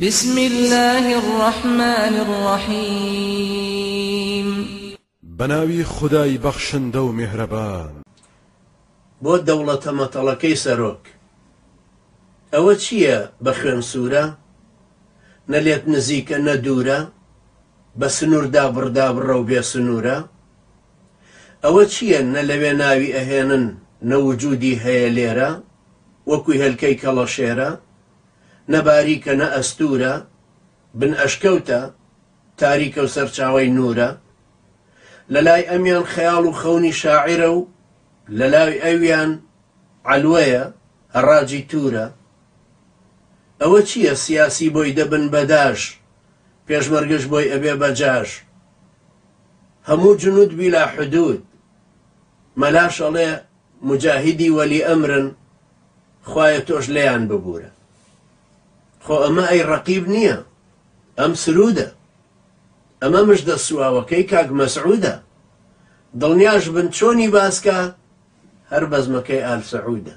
بسم اللە الرحمن الرحیم بەناوی خودای بەخشندە و میهرەبان. بۆ دەوڵەتە مەتەڵەکەی سەرۆک. ئەوە چییە بە خوێن سوورە؟ نە لێت نزیکە نە دوورە، بە سنوور دابڕ دابڕە و بێ سنوورە؟ ئەوە چییە نە لەوێ ناوی ئەهێنن نە وجوودی هەیە لێرە، وەکوو هێلکەی کەڵەشێرە، نە باریکە نە ئەستوورە، بن ئەشکەوتە، تاریکە و سەرچاوەی نوورە. لە لای ئەمیان خەیاڵ و خەونی شاعیرە و لە لای ئەویان عەلوەیە، هەڕاجی توورە. ئەوە چییە سیاسی بۆی دەبن بە داش، پێشمەرگەش بۆی ئەبێ بە جاش. هەموو جنوود بیلا حدوود. مەلاش ئەڵێ موجاهیدی وەلی ئەمرن خوایە تۆش لێیان ببورە خۆ ئەمە ئەی ڕەقیب نیە ئەم سرودە ئەمە مژدە سواوەکەی کاک مەسعودە دڵنیاش بن چۆنی باسکە هەر بەزمەکەی ئال سعودە.